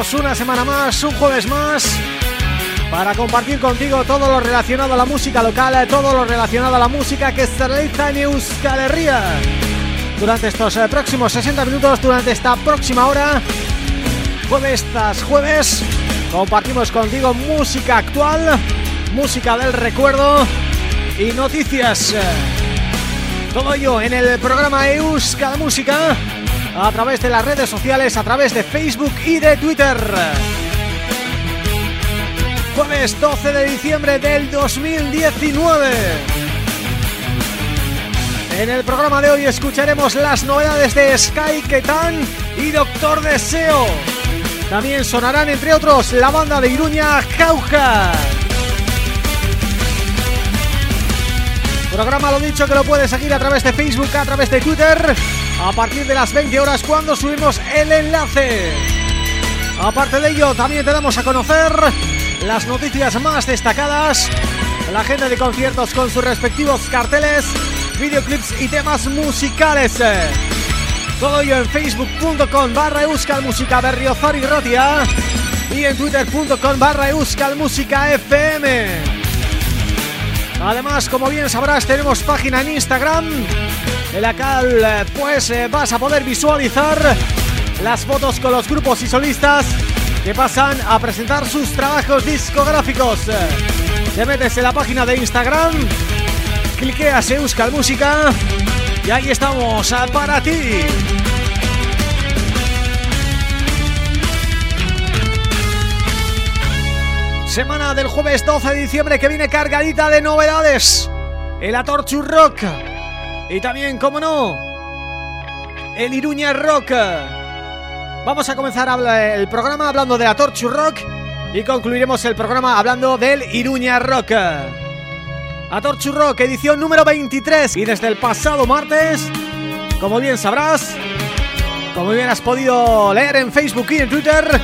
estamos una semana más, un jueves más Para compartir contigo todo lo relacionado a la música local Todo lo relacionado a la música que se realiza en Euskal Herria. Durante estos eh, próximos 60 minutos, durante esta próxima hora Jueves tras jueves Compartimos contigo música actual Música del recuerdo Y noticias. Todo ello en el programa Euskal Música a través de las redes sociales, a través de Facebook y de Twitter. Jueves 12 de diciembre del 2019. En el programa de hoy escucharemos las novedades de Sky Ketan y Doctor Deseo. También sonarán, entre otros, la banda de Iruña, Jauja. Programa, lo dicho, que lo puedes seguir a través de Facebook, a través de Twitter a partir de las 20 horas cuando subimos el enlace. Aparte de ello, también te damos a conocer las noticias más destacadas, la agenda de conciertos con sus respectivos carteles, videoclips y temas musicales. Todo ello en facebook.com barra música berriozar y rotia y en twitter.com barra música fm. Además, como bien sabrás, tenemos página en Instagram en la cual eh, pues eh, vas a poder visualizar las fotos con los grupos y solistas que pasan a presentar sus trabajos discográficos. Te metes en la página de Instagram, cliqueas Euskal Música y ahí estamos para ti. Semana del jueves 12 de diciembre que viene cargadita de novedades. El Atorchu Rock y también, como no, el Iruña Rock. Vamos a comenzar el programa hablando de la Torchu Rock y concluiremos el programa hablando del Iruña Rock. Atorchu Rock, edición número 23 y desde el pasado martes, como bien sabrás, como bien has podido leer en Facebook y en Twitter,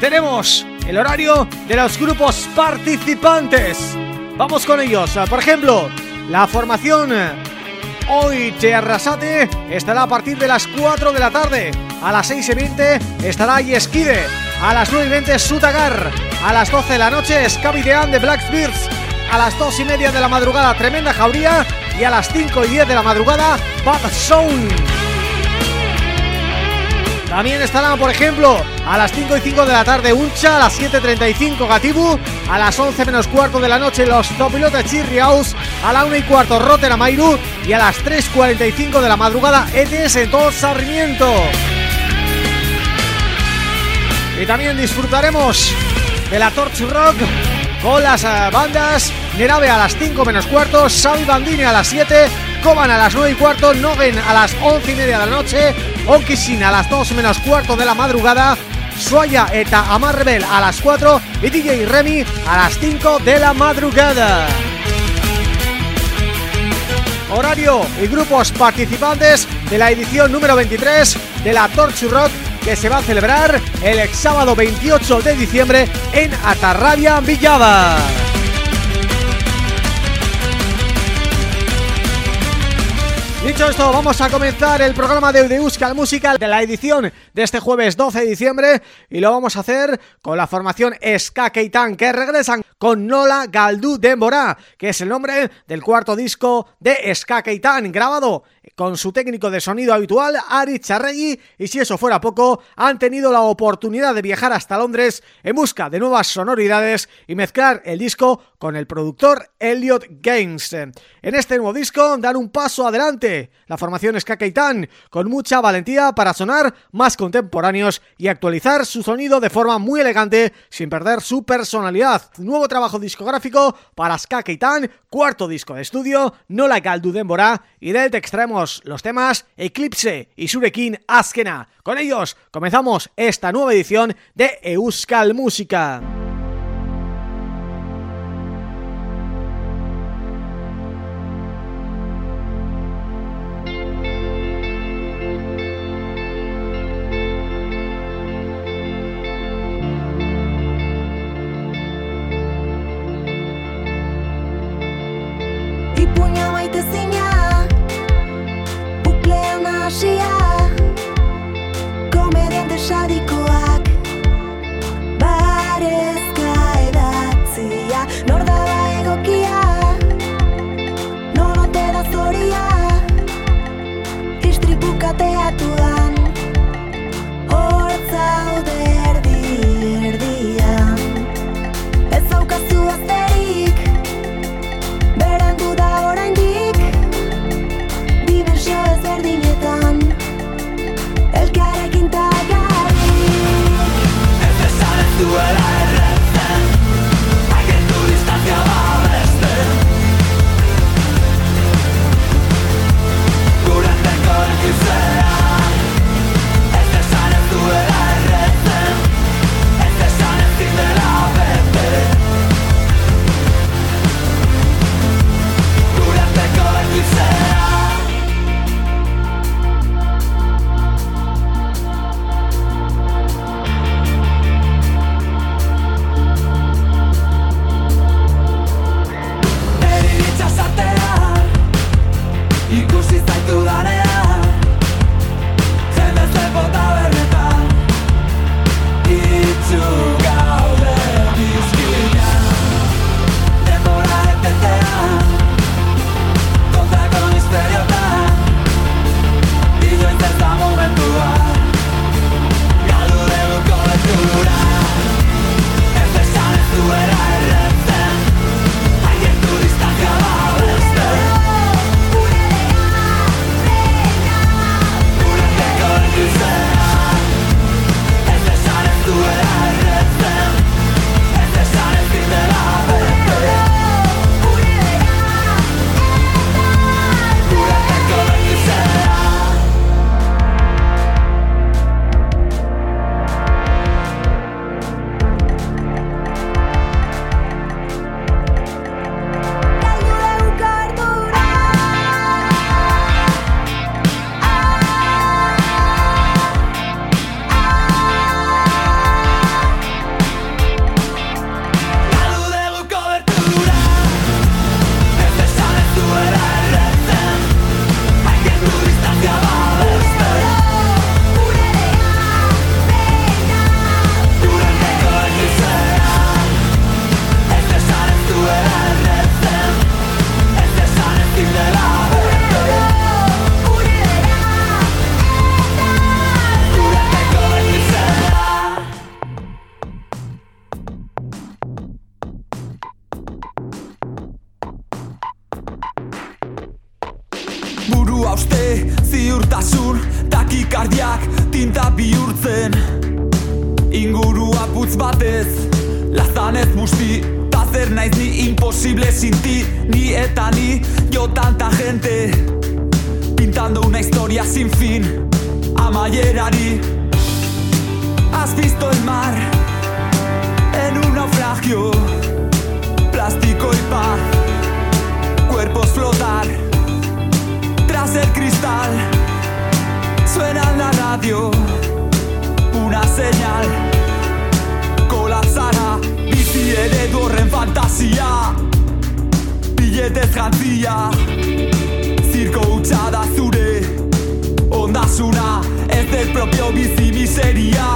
tenemos el horario de los grupos participantes. Vamos con ellos, por ejemplo, la formación Hoy Te Arrasate estará a partir de las 4 de la tarde. A las 6 y 20 estará Yeskide, a las 9 y 20 Sutagar, a las 12 de la noche Scavidean de Blackbeards, a las 2 y media de la madrugada Tremenda Jauría. Y a las 5 y 10 de la madrugada Bad Zone. También estarán, por ejemplo, a las 5 y 5 de la tarde Uncha, a las 7.35 Gatibu, a las 11 menos cuarto de la noche los Topilotes Chirriaus, a la 1 y cuarto Rotterdam Mairu y a las 3.45 de la madrugada ETS todo Sarmiento. Y también disfrutaremos de la Torch Rock con las eh, bandas Nerave a las 5 menos cuarto, Xavi Bandini a las 7, Coban a las 9 y cuarto, Nogen a las 11 y media de la noche, Onkishin a las 2 menos cuarto de la madrugada, Suaya eta Amar Rebel a las 4 y DJ Remy a las 5 de la madrugada. Horario y grupos participantes de la edición número 23 de la Torch Rock que se va a celebrar el sábado 28 de diciembre en Atarrabia, Villada. Dicho esto, vamos a comenzar el programa de Euskal Musical de la edición de este jueves 12 de diciembre y lo vamos a hacer con la formación Ska Keitan que regresan con Nola Galdu Dembora, que es el nombre del cuarto disco de Ska Keitan, grabado con su técnico de sonido habitual, Ari Charregui, y si eso fuera poco, han tenido la oportunidad de viajar hasta Londres en busca de nuevas sonoridades y mezclar el disco con el productor Elliot Gaines. En este nuevo disco dan un paso adelante, la formación Ska con mucha valentía para sonar más contemporáneos y actualizar su sonido de forma muy elegante sin perder su personalidad. Nuevo trabajo discográfico para Ska cuarto disco de estudio, No la Galdu Dembora, y del te extraemos los temas Eclipse y Surekin Askena. Con ellos comenzamos esta nueva edición de Euskal Música. lobbies e miséria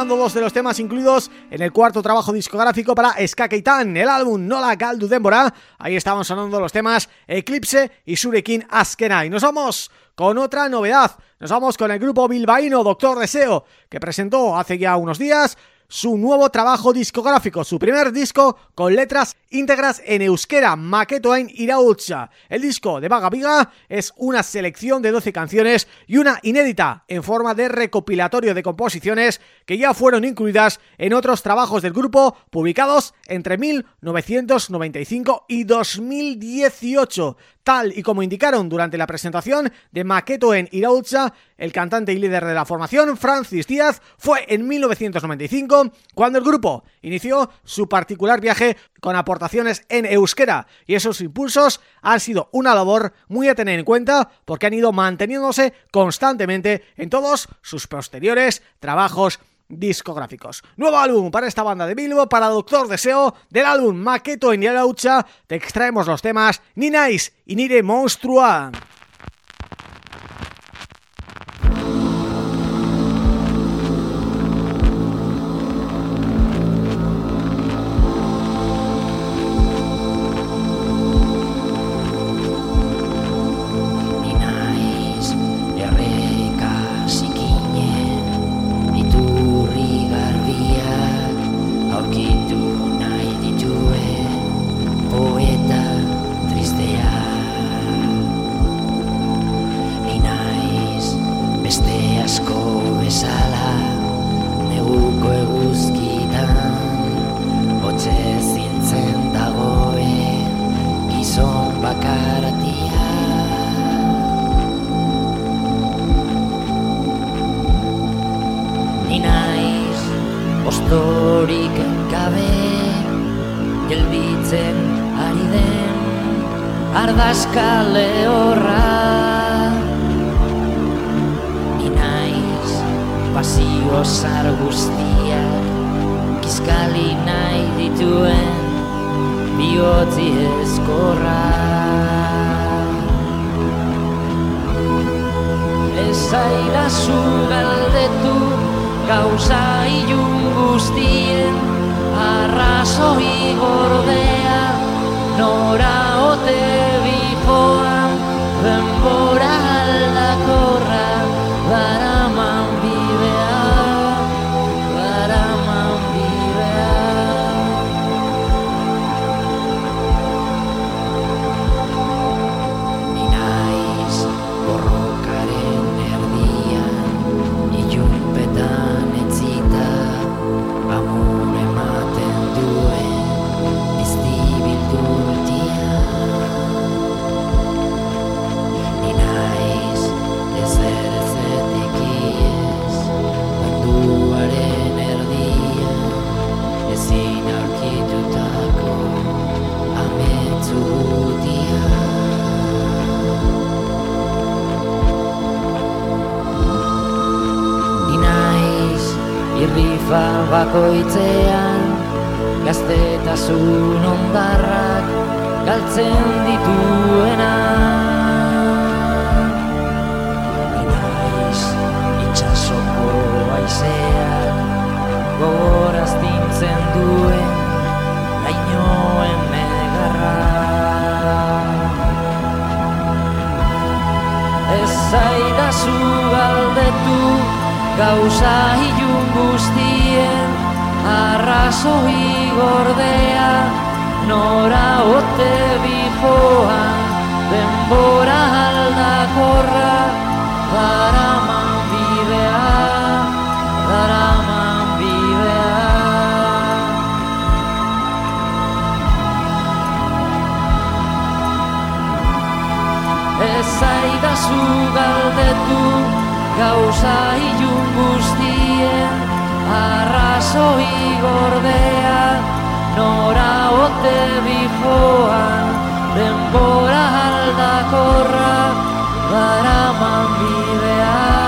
sonando dos de los temas incluidos en el cuarto trabajo discográfico para Ska Keitan, el álbum Nola Galdu Dembora. Ahí estaban sonando los temas Eclipse y Surekin Askena. Y nos vamos con otra novedad. Nos vamos con el grupo bilbaíno Doctor Deseo, que presentó hace ya unos días su nuevo trabajo discográfico, su primer disco con letras íntegras en euskera, Maketoain Irautza. El disco de Vaga Viga es una selección de 12 canciones y una inédita en forma de recopilatorio de composiciones que ya fueron incluidas en otros trabajos del grupo publicados entre 1995 y 2018. Tal y como indicaron durante la presentación de Maqueto en Irautza, el cantante y líder de la formación, Francis Díaz, fue en 1995 cuando el grupo inició su particular viaje con aportaciones en euskera. Y esos impulsos han sido una labor muy a tener en cuenta porque han ido manteniéndose constantemente en todos sus posteriores trabajos discográficos. Nuevo álbum para esta banda de Bilbo, para Doctor Deseo, del álbum Maqueto en Yaraucha, te extraemos los temas Ni Nice y Nire Monstrua. Bakoitzean Gaztetasun ondarrak galtzen dituena. Ni naiz itxasoko aizeak gogoraztintzen duen Lainoen negarra Ez zaidazu galdetu gauza ilun guztien arrazoi gordea nora ote bihoan denbora aldakorra daraman bidea daraman bidea. Ez zaidazu galdetu gauza ilun guztien arrazoi gordea nora ote bihoan denbora aldakorra daraman bidea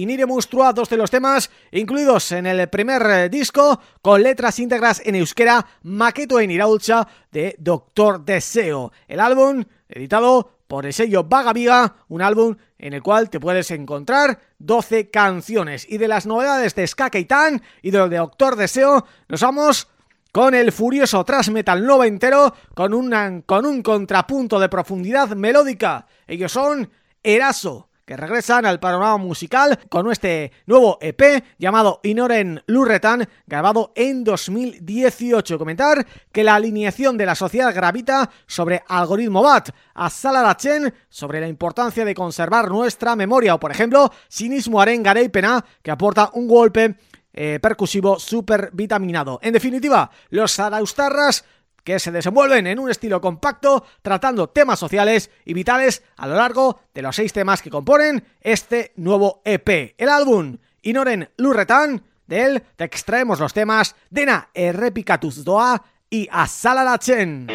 y Nire dos de los temas incluidos en el primer eh, disco con letras íntegras en euskera Maqueto en Iraulcha de Doctor Deseo. El álbum editado por el sello Vaga Viga, un álbum en el cual te puedes encontrar 12 canciones. Y de las novedades de Ska Keitan y de Doctor Deseo nos vamos con el furioso thrash metal noventero con, una, con un contrapunto de profundidad melódica. Ellos son Eraso que regresan al panorama musical con este nuevo EP llamado Inoren Lurretan, grabado en 2018. Comentar que la alineación de la sociedad gravita sobre Algoritmo Bat, a Salarachen sobre la importancia de conservar nuestra memoria o, por ejemplo, Sinismo Arengare y Pena, que aporta un golpe eh, percusivo super vitaminado. En definitiva, los Saraustarras que se desenvuelven en un estilo compacto tratando temas sociales y vitales a lo largo de los seis temas que componen este nuevo EP. El álbum Inoren Lurretan, de él te extraemos los temas Dena Errepikatuz Doa y Asalarachen.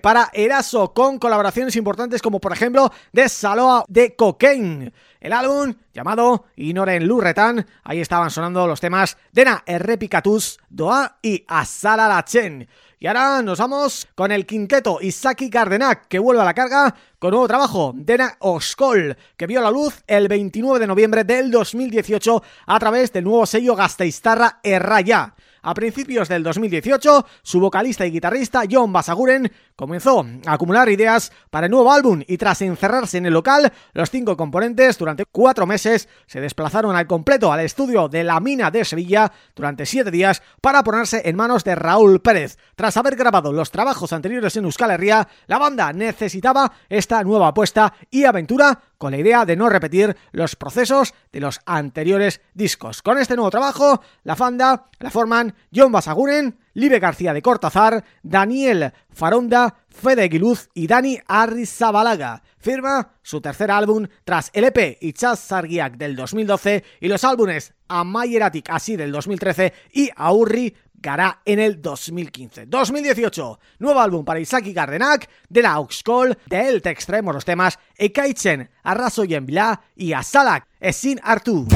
Para Eraso con colaboraciones importantes como por ejemplo de Saloa de Cocaine. El álbum llamado Inoren Lurretan, ahí estaban sonando los temas Dena Errepikatuz, Doa y Asala la Chen. Y ahora nos vamos con el quinteto Isaki Gardenac, que vuelve a la carga con nuevo trabajo, Dena Oskol, que vio la luz el 29 de noviembre del 2018 a través del nuevo sello Gasteiztarra Erraya. A principios del 2018, su vocalista y guitarrista John Basaguren comenzó a acumular ideas para el nuevo álbum y tras encerrarse en el local, los cinco componentes durante cuatro meses se desplazaron al completo al estudio de la Mina de Sevilla durante siete días para ponerse en manos de Raúl Pérez. Tras haber grabado los trabajos anteriores en Euskal Herria, la banda necesitaba esta nueva apuesta y aventura con la idea de no repetir los procesos de los anteriores discos. Con este nuevo trabajo, la banda la forman John Basaguren, Libe García de Cortázar, Daniel Faronda, Fede Guiluz y Dani Arrizabalaga. Firma su tercer álbum tras el EP Ichaz Sargiak del 2012 y los álbumes Amayeratik así del 2013 y Aurri Gara en el 2015. 2018, nuevo álbum para Isaki Gardenak, de la Auxcol, de él te extraemos los temas Ekaitzen, Arrazoien Bila y Asalak, Esin Artu.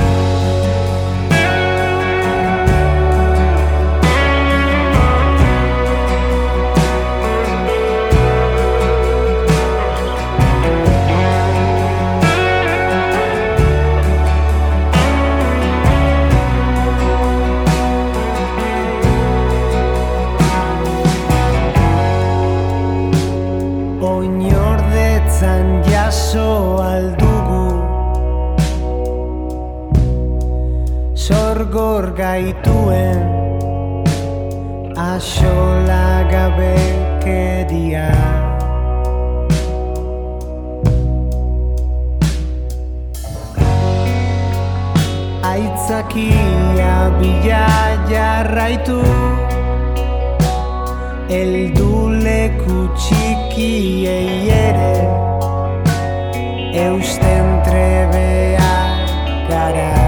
Gaituen Asola gabekeria Aitzakia bila jarraitu. Elduleku txikiei ere. Eusten trebeak gara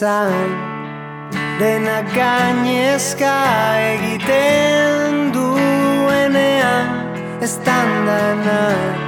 Hormen zain dena gainezka egiten duenean ez dana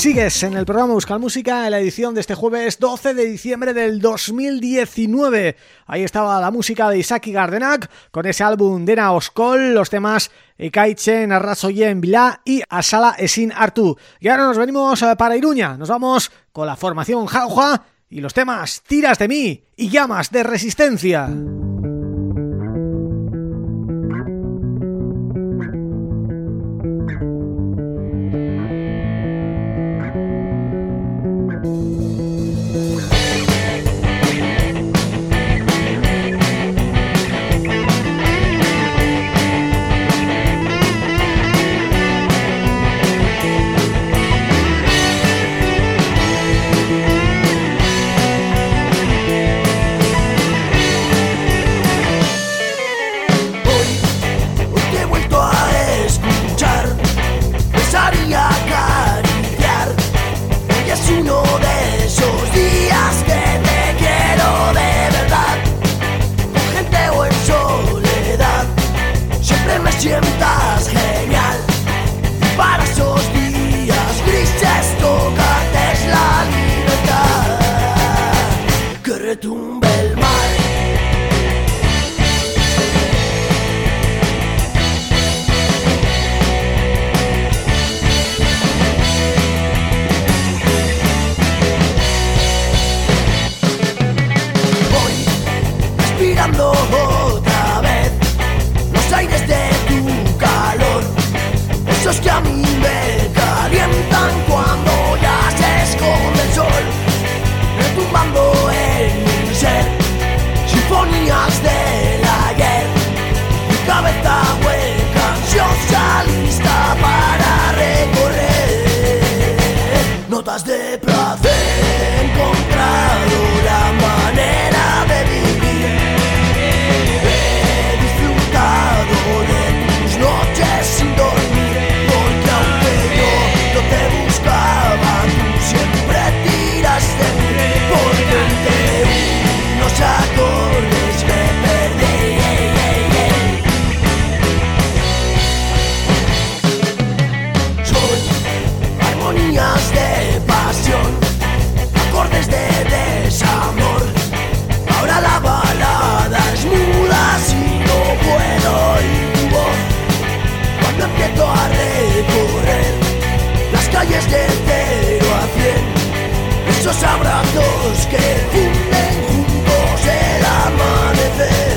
Sigues en el programa Buscar Música en la edición de este jueves 12 de diciembre del 2019. Ahí estaba la música de Isaki Gardenak con ese álbum Dena Oskol, los temas Ekaitzen, Arrazoyen, Vilá y Asala Esin Artu. Y ahora nos venimos eh, para Iruña, nos vamos con la formación Jauja y los temas Tiras de mí y Llamas de Resistencia. Hoy, Que retumbe el mar. cabeza hueca, yo salí lista para recorrer notas de placer. calles de cero a cien, esos abrazos que funden juntos el amanecer.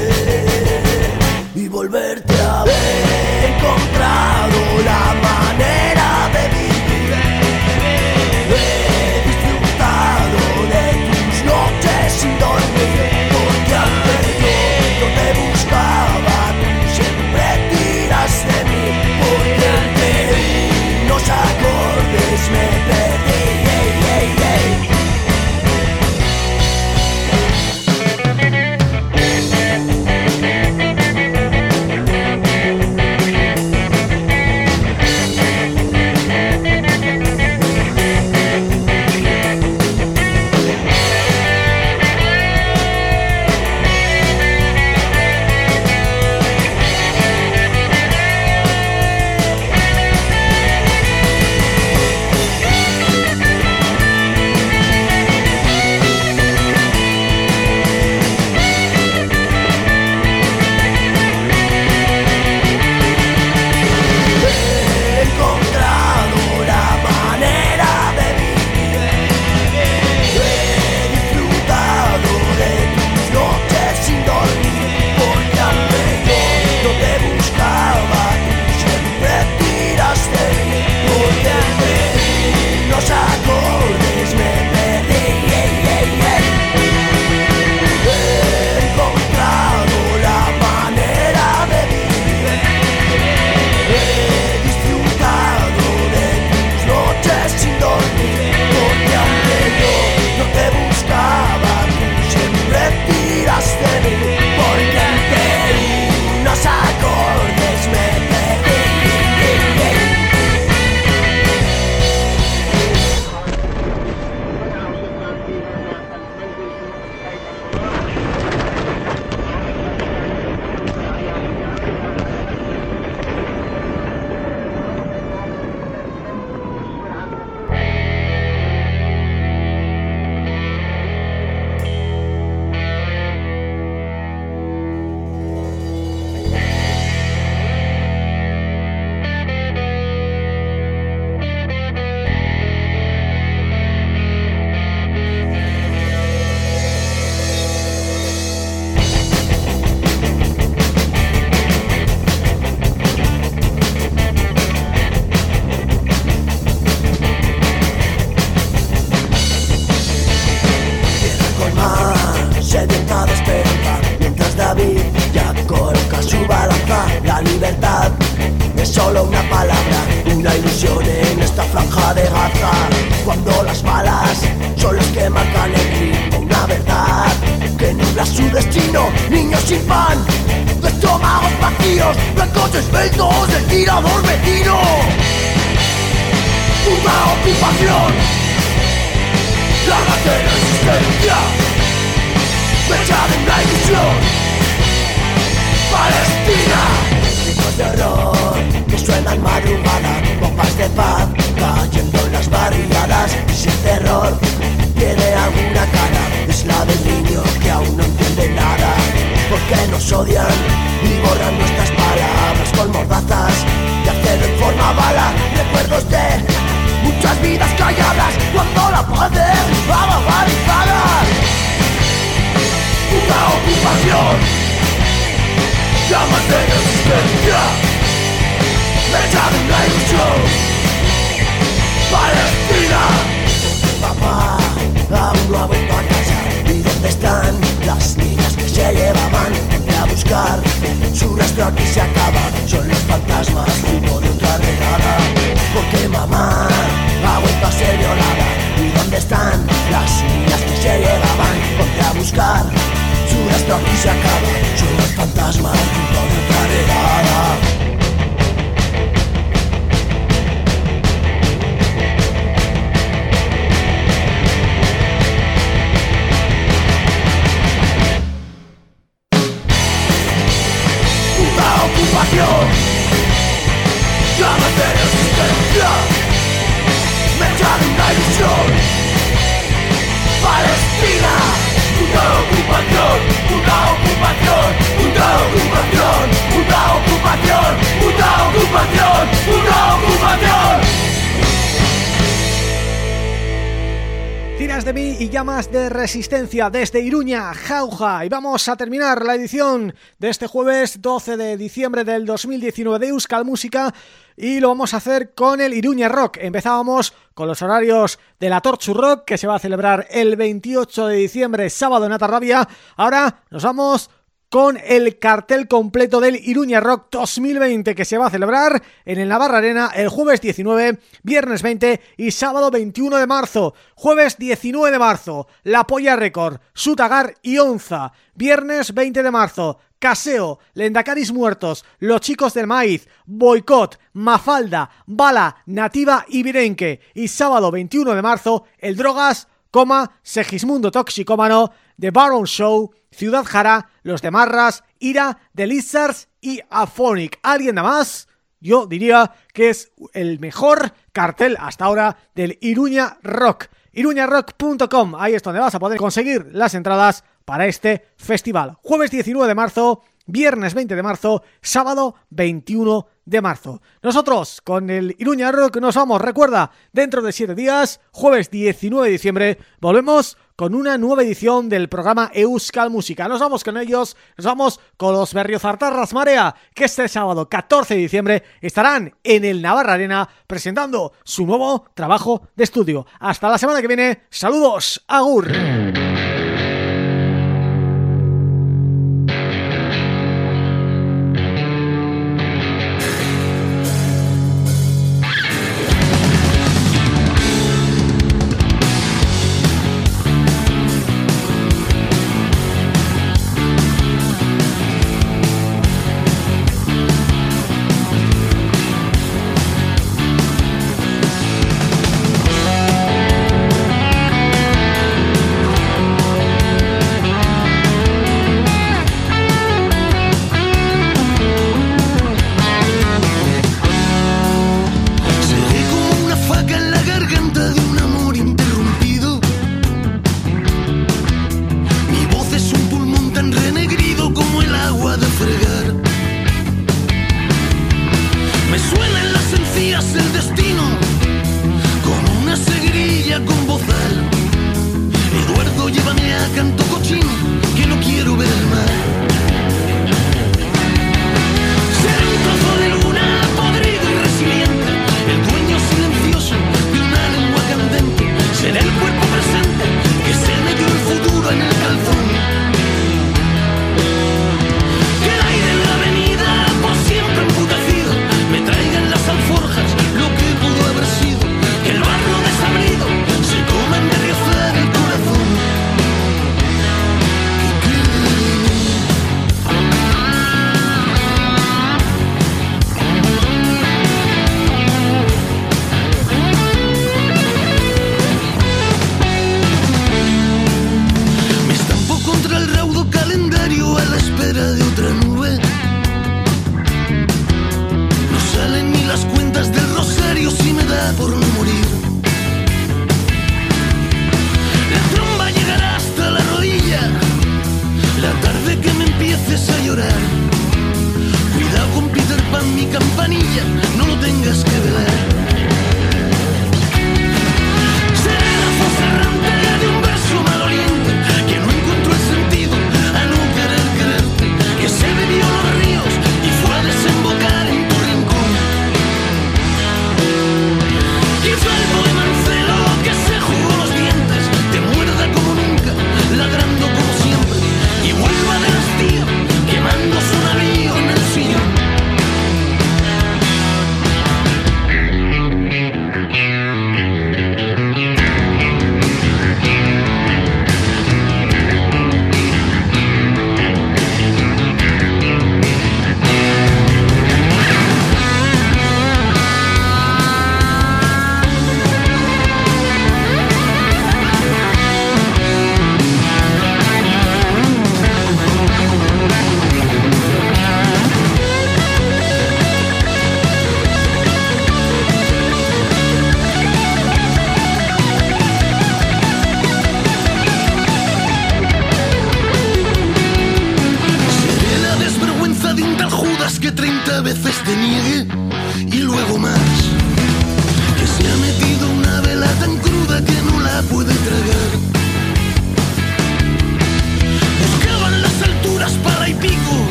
Resistencia desde Iruña, Jauja. Y vamos a terminar la edición de este jueves 12 de diciembre del 2019 de Euskal Música y lo vamos a hacer con el Iruña Rock. Empezábamos con los horarios de la Torchu Rock que se va a celebrar el 28 de diciembre, sábado en Atarrabia. Ahora nos vamos con el cartel completo del Iruña Rock 2020 que se va a celebrar en el Navarra Arena el jueves 19, viernes 20 y sábado 21 de marzo. Jueves 19 de marzo, La Polla Record, Sutagar y Onza. Viernes 20 de marzo, Caseo, Lendacaris Muertos, Los Chicos del Maíz, Boicot, Mafalda, Bala, Nativa y Virenque. Y sábado 21 de marzo, El Drogas, coma, Segismundo Toxicómano, The Baron Show, Ciudad Jara, Los de Marras, Ira, The Lizards y Aphonic. ¿Alguien de más? Yo diría que es el mejor cartel hasta ahora del Iruña Rock. iruñarock.com, ahí es donde vas a poder conseguir las entradas para este festival. Jueves 19 de marzo, viernes 20 de marzo, sábado 21 de marzo. Nosotros con el Iruña Rock nos vamos, recuerda, dentro de 7 días, jueves 19 de diciembre, volvemos con una nueva edición del programa Euskal Música. Nos vamos con ellos, nos vamos con los Berriozartarras Marea, que este sábado 14 de diciembre estarán en el Navarra Arena presentando su nuevo trabajo de estudio. Hasta la semana que viene, saludos, agur.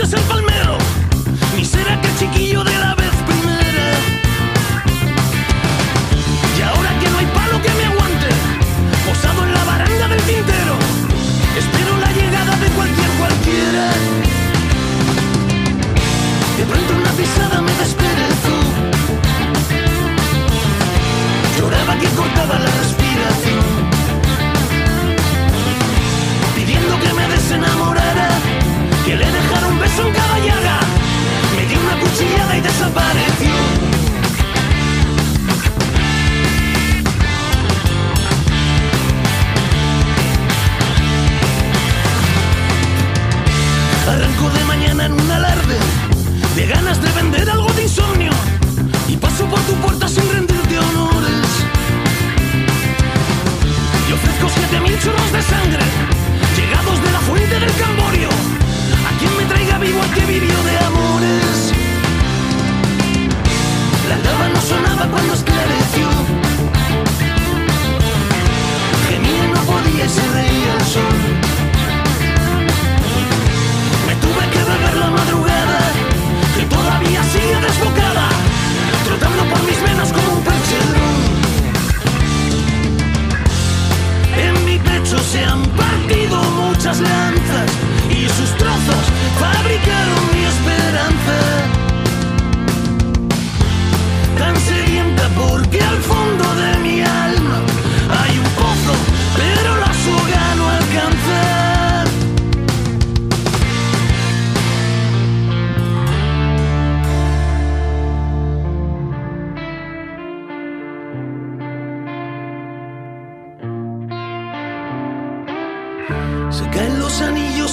Entonces ya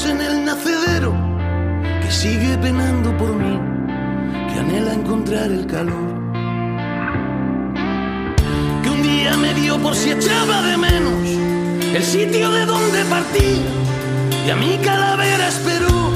en el nacedero, que sigue penando por mí, que anhela encontrar el calor. Que un día me dio por si echaba de menos el sitio de donde partí, y a mi calavera esperó